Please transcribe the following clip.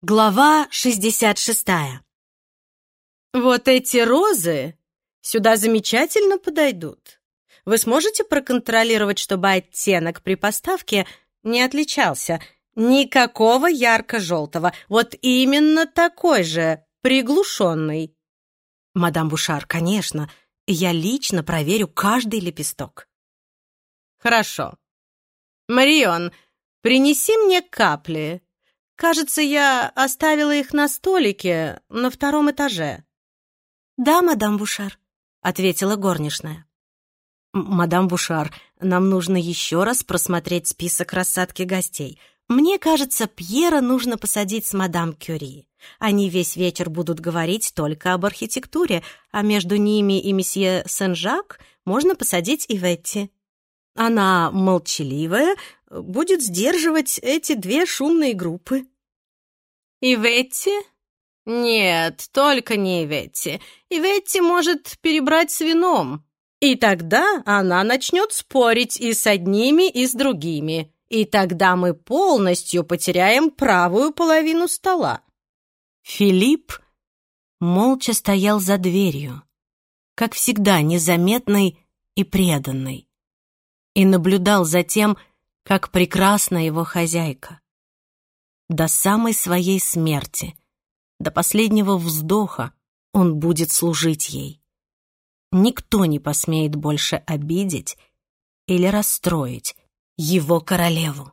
Глава 66 Вот эти розы сюда замечательно подойдут. Вы сможете проконтролировать, чтобы оттенок при поставке не отличался? Никакого ярко-желтого, вот именно такой же, приглушенный. Мадам Бушар, конечно, я лично проверю каждый лепесток. Хорошо. Марион, принеси мне капли. Кажется, я оставила их на столике на втором этаже. Да, мадам Бушар, ответила горничная. «Мадам Бушар, нам нужно еще раз просмотреть список рассадки гостей. Мне кажется, Пьера нужно посадить с мадам Кюри. Они весь вечер будут говорить только об архитектуре, а между ними и месье Сен-Жак можно посадить и Ветти. Она молчаливая, будет сдерживать эти две шумные группы». «И Ветти?» «Нет, только не Иветти. Иветти может перебрать с вином. И тогда она начнет спорить и с одними, и с другими. И тогда мы полностью потеряем правую половину стола». Филипп молча стоял за дверью, как всегда незаметный и преданный, и наблюдал за тем, как прекрасна его хозяйка. До самой своей смерти — до последнего вздоха он будет служить ей. Никто не посмеет больше обидеть или расстроить его королеву.